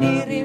diri